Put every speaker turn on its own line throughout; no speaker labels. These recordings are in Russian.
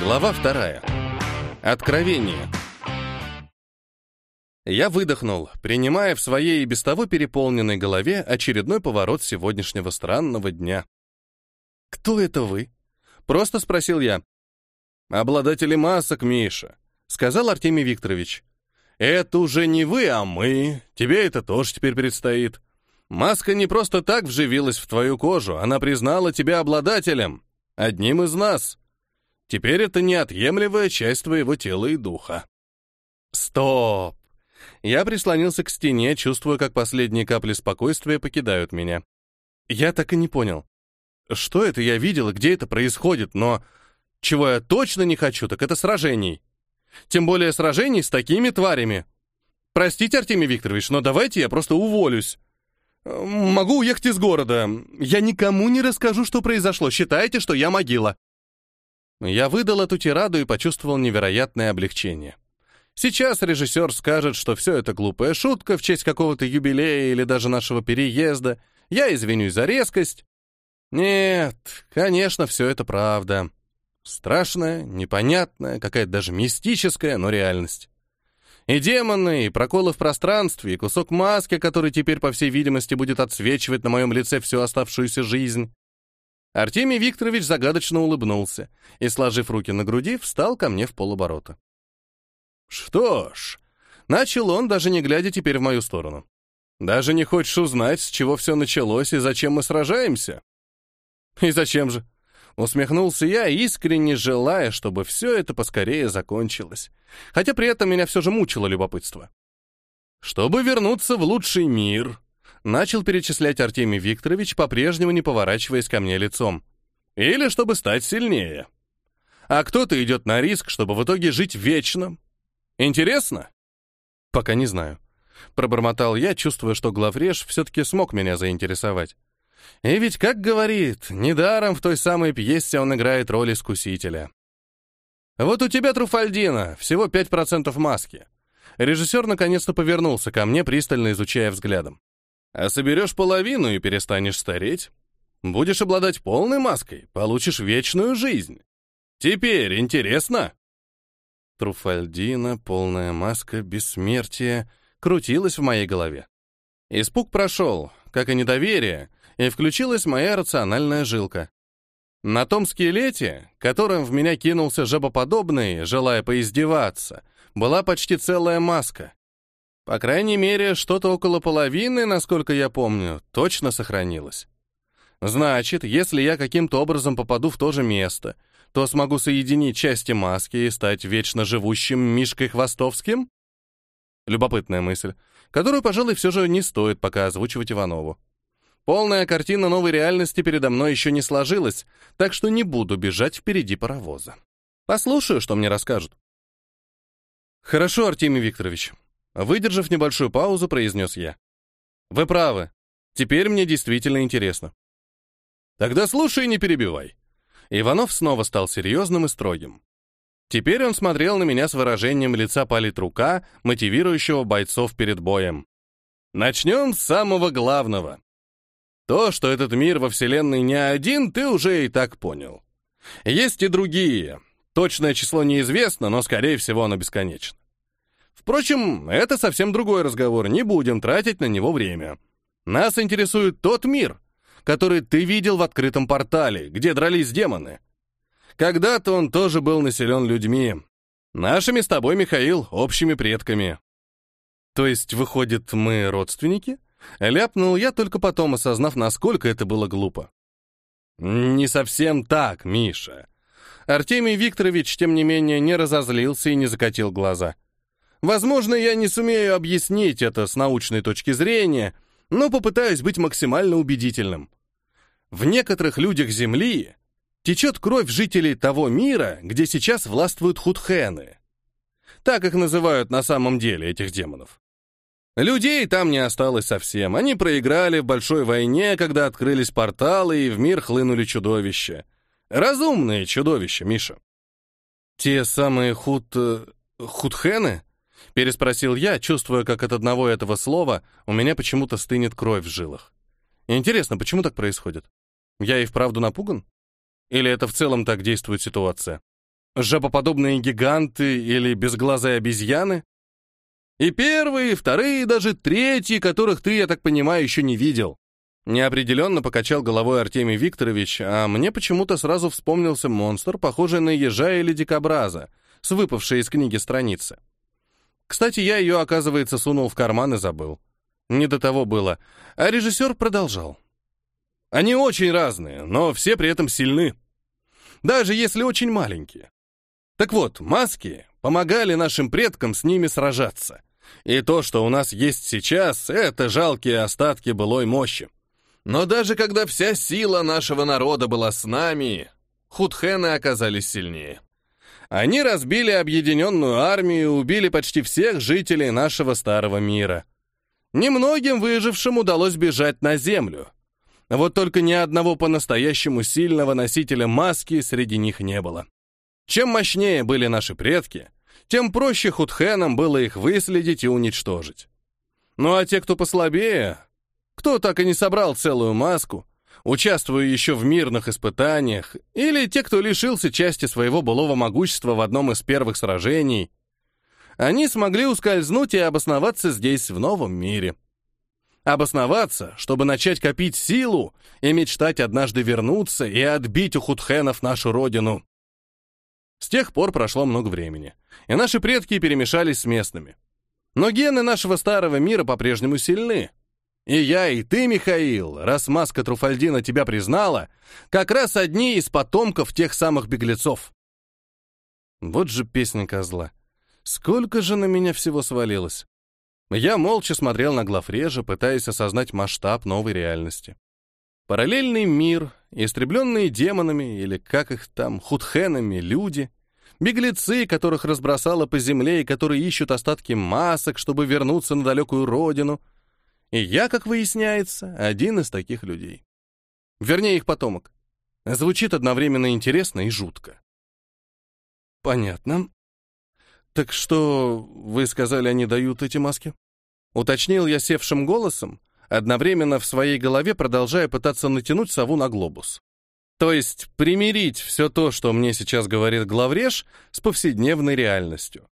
Глава вторая. Откровение. Я выдохнул, принимая в своей без того переполненной голове очередной поворот сегодняшнего странного дня. «Кто это вы?» — просто спросил я. «Обладатели масок, Миша», — сказал Артемий Викторович. «Это уже не вы, а мы. Тебе это тоже теперь предстоит. Маска не просто так вживилась в твою кожу, она признала тебя обладателем, одним из нас. Теперь это неотъемлемая часть твоего тела и духа». «Стоп!» Я прислонился к стене, чувствуя, как последние капли спокойствия покидают меня. Я так и не понял. Что это я видел и где это происходит, но чего я точно не хочу, так это сражений. Тем более сражений с такими тварями. Простите, Артемий Викторович, но давайте я просто уволюсь. Могу уехать из города. Я никому не расскажу, что произошло. Считайте, что я могила. Я выдал эту тираду и почувствовал невероятное облегчение. Сейчас режиссер скажет, что все это глупая шутка в честь какого-то юбилея или даже нашего переезда. Я извинюсь за резкость. Нет, конечно, все это правда. Страшная, непонятная, какая-то даже мистическая, но реальность. И демоны, и проколы в пространстве, и кусок маски, который теперь, по всей видимости, будет отсвечивать на моем лице всю оставшуюся жизнь. Артемий Викторович загадочно улыбнулся и, сложив руки на груди, встал ко мне в полоборота. «Что ж», — начал он, даже не глядя теперь в мою сторону. «Даже не хочешь узнать, с чего все началось и зачем мы сражаемся?» «И зачем же?» Усмехнулся я, искренне желая, чтобы все это поскорее закончилось. Хотя при этом меня все же мучило любопытство. «Чтобы вернуться в лучший мир», — начал перечислять Артемий Викторович, по-прежнему не поворачиваясь ко мне лицом. «Или чтобы стать сильнее. А кто-то идет на риск, чтобы в итоге жить вечно, Интересно? Пока не знаю. Пробормотал я, чувствуя, что главреж все-таки смог меня заинтересовать. И ведь, как говорит, недаром в той самой пьесе он играет роль искусителя. Вот у тебя, Труфальдина, всего 5% маски. Режиссер наконец-то повернулся ко мне, пристально изучая взглядом. А соберешь половину и перестанешь стареть. Будешь обладать полной маской, получишь вечную жизнь. Теперь интересно? Труфальдина, полная маска, бессмертие, крутилась в моей голове. Испуг прошел, как и недоверие, и включилась моя рациональная жилка. На том скелете, которым в меня кинулся жабоподобный, желая поиздеваться, была почти целая маска. По крайней мере, что-то около половины, насколько я помню, точно сохранилось. Значит, если я каким-то образом попаду в то же место — то смогу соединить части маски и стать вечно живущим Мишкой Хвостовским? Любопытная мысль, которую, пожалуй, все же не стоит пока озвучивать Иванову. Полная картина новой реальности передо мной еще не сложилась, так что не буду бежать впереди паровоза. Послушаю, что мне расскажут. Хорошо, Артемий Викторович. Выдержав небольшую паузу, произнес я. Вы правы. Теперь мне действительно интересно. Тогда слушай и не перебивай. Иванов снова стал серьезным и строгим. Теперь он смотрел на меня с выражением лица политрука, мотивирующего бойцов перед боем. Начнем с самого главного. То, что этот мир во Вселенной не один, ты уже и так понял. Есть и другие. Точное число неизвестно, но, скорее всего, оно бесконечно. Впрочем, это совсем другой разговор, не будем тратить на него время. Нас интересует тот мир, который ты видел в открытом портале, где дрались демоны. Когда-то он тоже был населен людьми. Нашими с тобой, Михаил, общими предками. То есть, выходит, мы родственники? Ляпнул я, только потом осознав, насколько это было глупо. Не совсем так, Миша. Артемий Викторович, тем не менее, не разозлился и не закатил глаза. Возможно, я не сумею объяснить это с научной точки зрения, но попытаюсь быть максимально убедительным. В некоторых людях Земли течет кровь жителей того мира, где сейчас властвуют худхены. Так их называют на самом деле, этих демонов. Людей там не осталось совсем. Они проиграли в большой войне, когда открылись порталы и в мир хлынули чудовища. Разумные чудовища, Миша. Те самые худ... Э, худхены? Переспросил я, чувствуя, как от одного этого слова у меня почему-то стынет кровь в жилах. Интересно, почему так происходит? Я и вправду напуган? Или это в целом так действует ситуация? Жабоподобные гиганты или безглазые обезьяны? И первые, и вторые, и даже третьи, которых ты, я так понимаю, еще не видел. Неопределенно покачал головой Артемий Викторович, а мне почему-то сразу вспомнился монстр, похожий на ежа или дикобраза, с выпавшей из книги страницы. Кстати, я ее, оказывается, сунул в карман и забыл. Не до того было. А режиссер продолжал. Они очень разные, но все при этом сильны. Даже если очень маленькие. Так вот, маски помогали нашим предкам с ними сражаться. И то, что у нас есть сейчас, это жалкие остатки былой мощи. Но даже когда вся сила нашего народа была с нами, худхены оказались сильнее. Они разбили объединенную армию и убили почти всех жителей нашего старого мира. Немногим выжившим удалось бежать на землю. Вот только ни одного по-настоящему сильного носителя маски среди них не было. Чем мощнее были наши предки, тем проще худхенам было их выследить и уничтожить. Ну а те, кто послабее, кто так и не собрал целую маску, участвуя еще в мирных испытаниях, или те, кто лишился части своего былого могущества в одном из первых сражений, они смогли ускользнуть и обосноваться здесь, в новом мире. Обосноваться, чтобы начать копить силу и мечтать однажды вернуться и отбить у худхенов нашу родину. С тех пор прошло много времени, и наши предки перемешались с местными. Но гены нашего старого мира по-прежнему сильны. И я, и ты, Михаил, раз маска Труфальдина тебя признала, как раз одни из потомков тех самых беглецов. Вот же песня козла. Сколько же на меня всего свалилось. Я молча смотрел на главрежа, пытаясь осознать масштаб новой реальности. Параллельный мир, истребленные демонами, или как их там, худхенами, люди, беглецы, которых разбросало по земле и которые ищут остатки масок, чтобы вернуться на далекую родину. И я, как выясняется, один из таких людей. Вернее, их потомок. Звучит одновременно интересно и жутко. Понятно. Так что, вы сказали, они дают эти маски? Уточнил я севшим голосом, одновременно в своей голове продолжая пытаться натянуть сову на глобус. То есть примирить все то, что мне сейчас говорит главреж, с повседневной реальностью.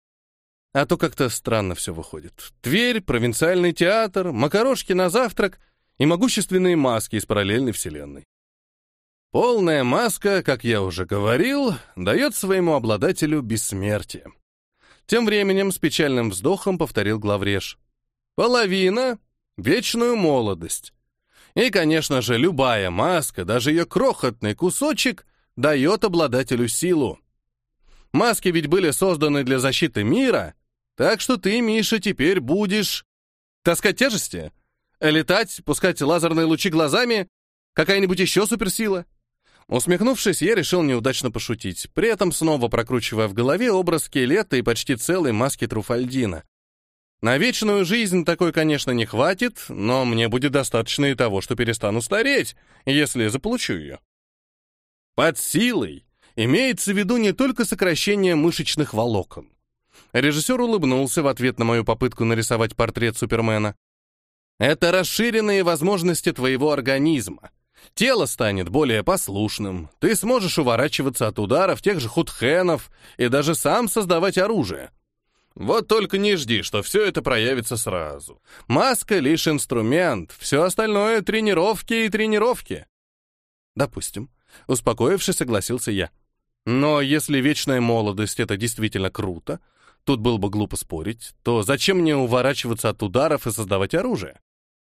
А то как-то странно все выходит. Тверь, провинциальный театр, макарошки на завтрак и могущественные маски из параллельной вселенной. Полная маска, как я уже говорил, дает своему обладателю бессмертие. Тем временем с печальным вздохом повторил главреж. Половина вечную молодость. И, конечно же, любая маска, даже ее крохотный кусочек, дает обладателю силу. Маски ведь были созданы для защиты мира, так что ты, Миша, теперь будешь таскать тяжести, летать, пускать лазерные лучи глазами, какая-нибудь еще суперсила. Усмехнувшись, я решил неудачно пошутить, при этом снова прокручивая в голове образ скелета и почти целой маски Труфальдина. На вечную жизнь такой, конечно, не хватит, но мне будет достаточно и того, что перестану стареть, если заполучу ее. Под силой имеется в виду не только сокращение мышечных волокон. Режиссер улыбнулся в ответ на мою попытку нарисовать портрет Супермена. Это расширенные возможности твоего организма. Тело станет более послушным, ты сможешь уворачиваться от ударов тех же худхенов и даже сам создавать оружие. Вот только не жди, что все это проявится сразу. Маска — лишь инструмент, все остальное — тренировки и тренировки. Допустим. Успокоившись, согласился я. Но если вечная молодость — это действительно круто, тут было бы глупо спорить, то зачем мне уворачиваться от ударов и создавать оружие?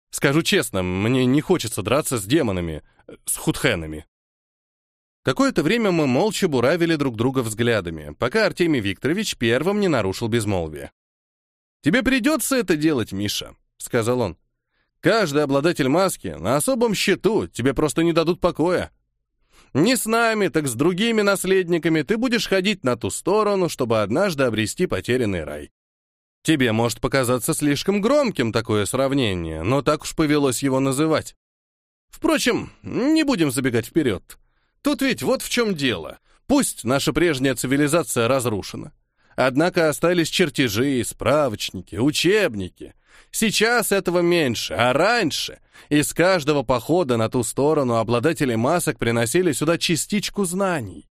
Скажу честно, мне не хочется драться с демонами, с худхенами. Какое-то время мы молча буравили друг друга взглядами, пока Артемий Викторович первым не нарушил безмолвие. «Тебе придется это делать, Миша», — сказал он. «Каждый обладатель маски на особом счету, тебе просто не дадут покоя. Не с нами, так с другими наследниками ты будешь ходить на ту сторону, чтобы однажды обрести потерянный рай. Тебе может показаться слишком громким такое сравнение, но так уж повелось его называть. Впрочем, не будем забегать вперед. Тут ведь вот в чем дело. Пусть наша прежняя цивилизация разрушена. Однако остались чертежи, справочники, учебники. Сейчас этого меньше, а раньше из каждого похода на ту сторону обладатели масок приносили сюда частичку знаний.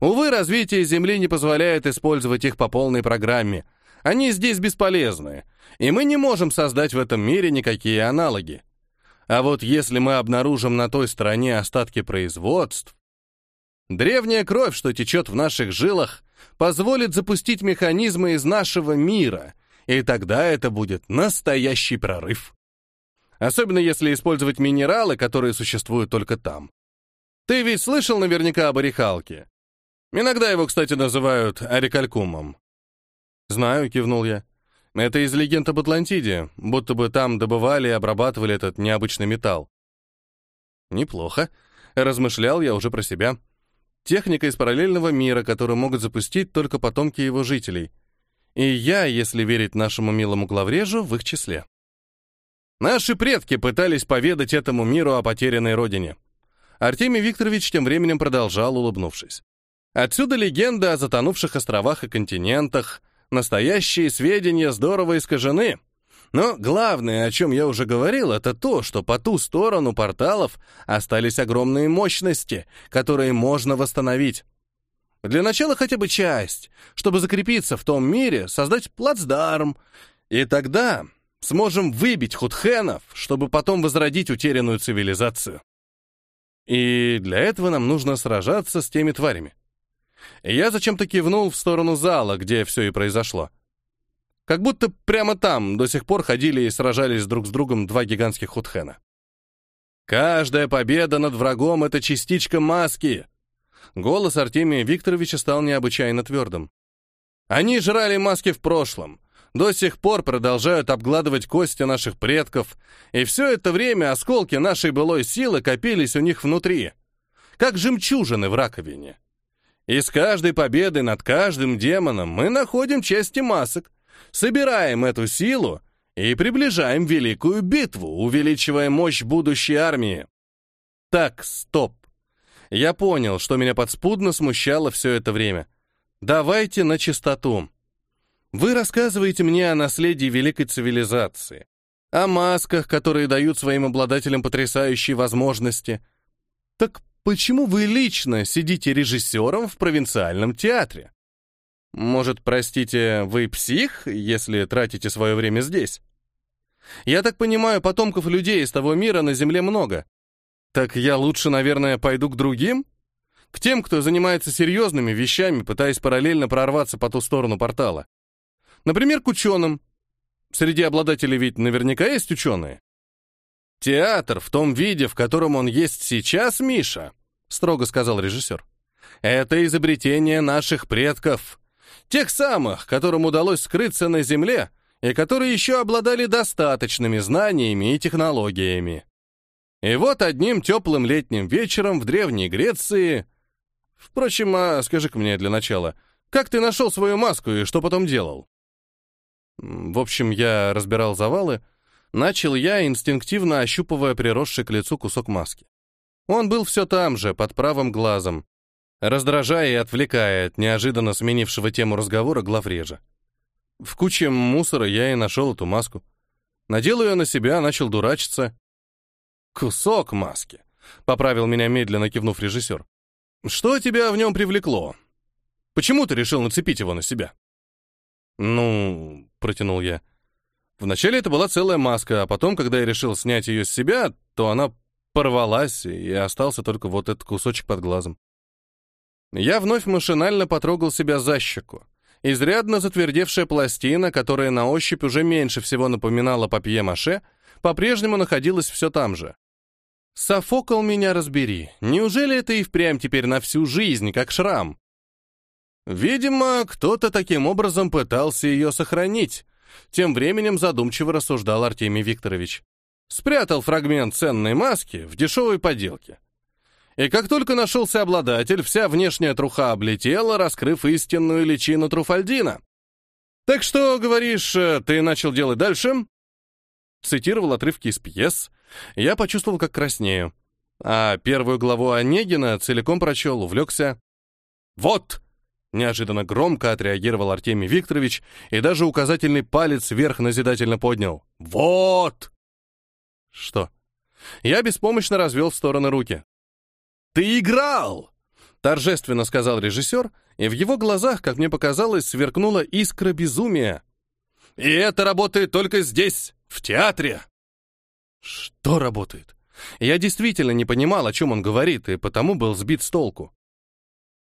Увы, развитие Земли не позволяет использовать их по полной программе. Они здесь бесполезны, и мы не можем создать в этом мире никакие аналоги. А вот если мы обнаружим на той стороне остатки производств, древняя кровь, что течет в наших жилах, позволит запустить механизмы из нашего мира, и тогда это будет настоящий прорыв. Особенно если использовать минералы, которые существуют только там. Ты ведь слышал наверняка об орехалке? Иногда его, кстати, называют орекалькумом. «Знаю», — кивнул я. «Это из легенд об Атлантиде, будто бы там добывали и обрабатывали этот необычный металл». «Неплохо», — размышлял я уже про себя. «Техника из параллельного мира, которую могут запустить только потомки его жителей. И я, если верить нашему милому главрежу, в их числе». Наши предки пытались поведать этому миру о потерянной родине. Артемий Викторович тем временем продолжал, улыбнувшись. Отсюда легенда о затонувших островах и континентах. Настоящие сведения здорово искажены. Но главное, о чем я уже говорил, это то, что по ту сторону порталов остались огромные мощности, которые можно восстановить. Для начала хотя бы часть, чтобы закрепиться в том мире, создать плацдарм. И тогда сможем выбить худхенов, чтобы потом возродить утерянную цивилизацию. И для этого нам нужно сражаться с теми тварями. Я зачем-то кивнул в сторону зала, где все и произошло. Как будто прямо там до сих пор ходили и сражались друг с другом два гигантских худхена. Каждая победа над врагом — это частичка маски. Голос Артемия Викторовича стал необычайно твердым. Они жрали маски в прошлом, до сих пор продолжают обгладывать кости наших предков, и все это время осколки нашей былой силы копились у них внутри, как жемчужины в раковине. И с каждой победой над каждым демоном мы находим части масок, собираем эту силу и приближаем великую битву, увеличивая мощь будущей армии. Так, стоп. Я понял, что меня подспудно смущало все это время. Давайте на чистоту. Вы рассказываете мне о наследии великой цивилизации, о масках, которые дают своим обладателям потрясающие возможности. Так почему вы лично сидите режиссером в провинциальном театре? Может, простите, вы псих, если тратите свое время здесь? Я так понимаю, потомков людей из того мира на Земле много. Так я лучше, наверное, пойду к другим? К тем, кто занимается серьезными вещами, пытаясь параллельно прорваться по ту сторону портала. Например, к ученым. Среди обладателей ведь наверняка есть ученые. «Театр в том виде, в котором он есть сейчас, Миша», — строго сказал режиссер. «Это изобретение наших предков. Тех самых, которым удалось скрыться на Земле и которые еще обладали достаточными знаниями и технологиями. И вот одним теплым летним вечером в Древней Греции... Впрочем, а скажи-ка мне для начала, как ты нашел свою маску и что потом делал?» В общем, я разбирал завалы, начал я, инстинктивно ощупывая приросший к лицу кусок маски. Он был все там же, под правым глазом, раздражая и отвлекая от неожиданно сменившего тему разговора главрежа. В куче мусора я и нашел эту маску. Надел ее на себя, начал дурачиться. «Кусок маски», — поправил меня медленно кивнув режиссер. «Что тебя в нем привлекло? Почему ты решил нацепить его на себя?» «Ну...» — протянул я. Вначале это была целая маска, а потом, когда я решил снять ее с себя, то она порвалась, и остался только вот этот кусочек под глазом. Я вновь машинально потрогал себя за щеку. Изрядно затвердевшая пластина, которая на ощупь уже меньше всего напоминала папье-маше, по-прежнему находилась все там же. Софокал меня разбери. Неужели это и впрямь теперь на всю жизнь, как шрам? Видимо, кто-то таким образом пытался ее сохранить. Тем временем задумчиво рассуждал Артемий Викторович. Спрятал фрагмент ценной маски в дешевой поделке. И как только нашелся обладатель, вся внешняя труха облетела, раскрыв истинную личину Труфальдина. «Так что, говоришь, э, ты начал делать дальше?» Цитировал отрывки из пьес. Я почувствовал, как краснею. А первую главу Онегина целиком прочел, увлекся. «Вот!» Неожиданно громко отреагировал Артемий Викторович и даже указательный палец вверх назидательно поднял. «Вот!» «Что?» Я беспомощно развел в стороны руки. «Ты играл! торжественно сказал режиссер, и в его глазах, как мне показалось, сверкнула искра безумия. И это работает только здесь, в театре. Что работает? Я действительно не понимал, о чем он говорит, и потому был сбит с толку.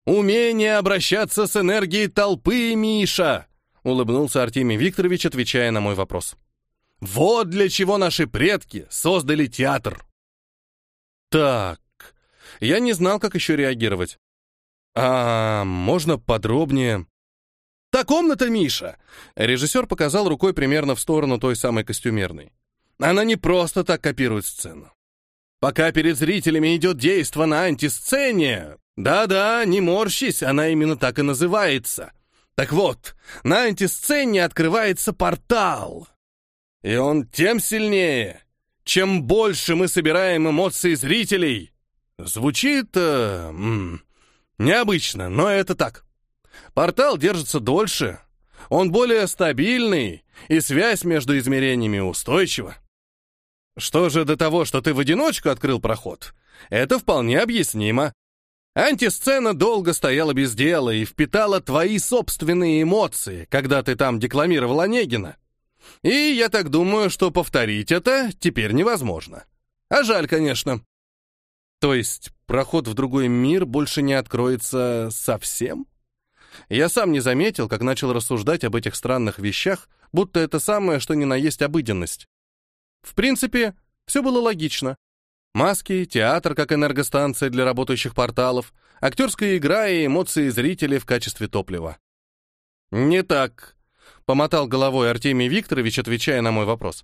«Умение обращаться с энергией толпы, Миша!» — улыбнулся Артемий Викторович, отвечая на мой вопрос. «Вот для чего наши предки создали театр!» «Так, я не знал, как еще реагировать. А можно подробнее?» «Та комната, Миша!» Режиссер показал рукой примерно в сторону той самой костюмерной. «Она не просто так копирует сцену. Пока перед зрителями идет действо на антисцене, да-да, не морщись, она именно так и называется. Так вот, на антисцене открывается портал. И он тем сильнее, чем больше мы собираем эмоции зрителей. Звучит э, м, необычно, но это так. Портал держится дольше, он более стабильный, и связь между измерениями устойчива. Что же до того, что ты в одиночку открыл проход? Это вполне объяснимо. Антисцена долго стояла без дела и впитала твои собственные эмоции, когда ты там декламировал Онегина. И я так думаю, что повторить это теперь невозможно. А жаль, конечно. То есть проход в другой мир больше не откроется совсем? Я сам не заметил, как начал рассуждать об этих странных вещах, будто это самое, что ни на есть обыденность. В принципе, все было логично. Маски, театр как энергостанция для работающих порталов, актерская игра и эмоции зрителей в качестве топлива. «Не так», — помотал головой Артемий Викторович, отвечая на мой вопрос.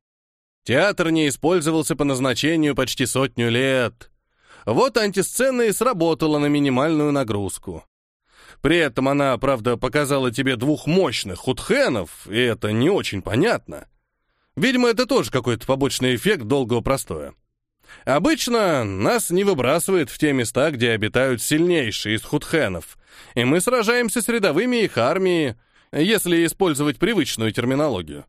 «Театр не использовался по назначению почти сотню лет. Вот антисцена и сработала на минимальную нагрузку. При этом она, правда, показала тебе двух мощных худхенов, и это не очень понятно. Видимо, это тоже какой-то побочный эффект долгого простоя. Обычно нас не выбрасывает в те места, где обитают сильнейшие из худхенов, и мы сражаемся с рядовыми их армией, если использовать привычную терминологию.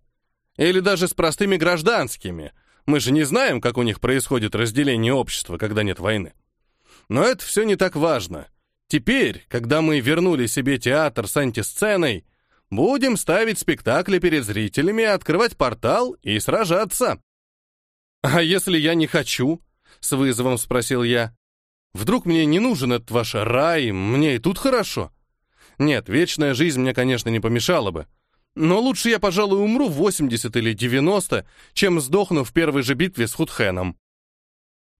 Или даже с простыми гражданскими. Мы же не знаем, как у них происходит разделение общества, когда нет войны. Но это все не так важно. Теперь, когда мы вернули себе театр с антисценой, будем ставить спектакли перед зрителями, открывать портал и сражаться. «А если я не хочу?» — с вызовом спросил я. «Вдруг мне не нужен этот ваш рай, мне и тут хорошо?» Нет, вечная жизнь мне, конечно, не помешала бы. Но лучше я, пожалуй, умру в 80 или 90, чем сдохну в первой же битве с Худхеном.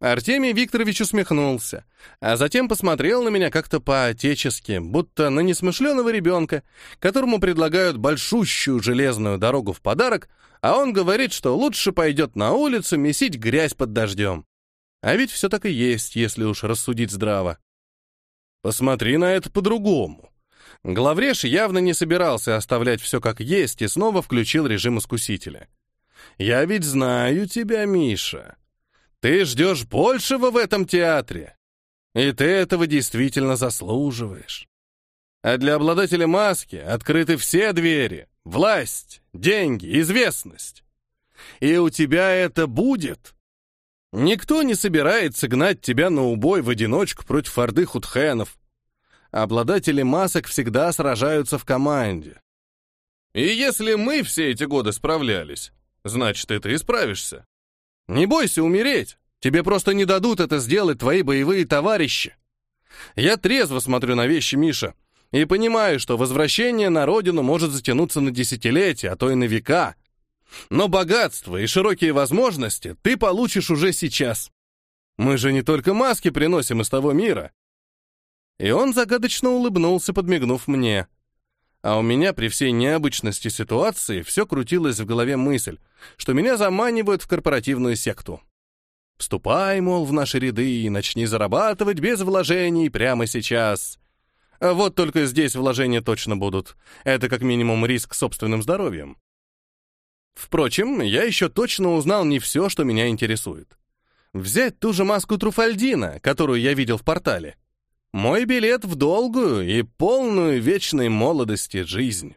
Артемий Викторович усмехнулся, а затем посмотрел на меня как-то по-отечески, будто на несмышленого ребенка, которому предлагают большущую железную дорогу в подарок, а он говорит, что лучше пойдет на улицу месить грязь под дождем. А ведь все так и есть, если уж рассудить здраво. Посмотри на это по-другому. Главреш явно не собирался оставлять все как есть и снова включил режим искусителя. «Я ведь знаю тебя, Миша. Ты ждешь большего в этом театре, и ты этого действительно заслуживаешь. А для обладателя маски открыты все двери — власть, деньги, известность. И у тебя это будет. Никто не собирается гнать тебя на убой в одиночку против орды худхенов. Обладатели масок всегда сражаются в команде. И если мы все эти годы справлялись, значит, и ты справишься. Не бойся умереть. Тебе просто не дадут это сделать твои боевые товарищи. Я трезво смотрю на вещи, Миша, и понимаю, что возвращение на родину может затянуться на десятилетия, а то и на века. Но богатство и широкие возможности ты получишь уже сейчас. Мы же не только маски приносим из того мира. И он загадочно улыбнулся, подмигнув мне. А у меня при всей необычности ситуации все крутилось в голове мысль, что меня заманивают в корпоративную секту. Вступай, мол, в наши ряды и начни зарабатывать без вложений прямо сейчас. Вот только здесь вложения точно будут. Это как минимум риск собственным здоровьем. Впрочем, я еще точно узнал не все, что меня интересует. Взять ту же маску Труфальдина, которую я видел в портале. Мой билет в долгую и полную вечной молодости жизнь.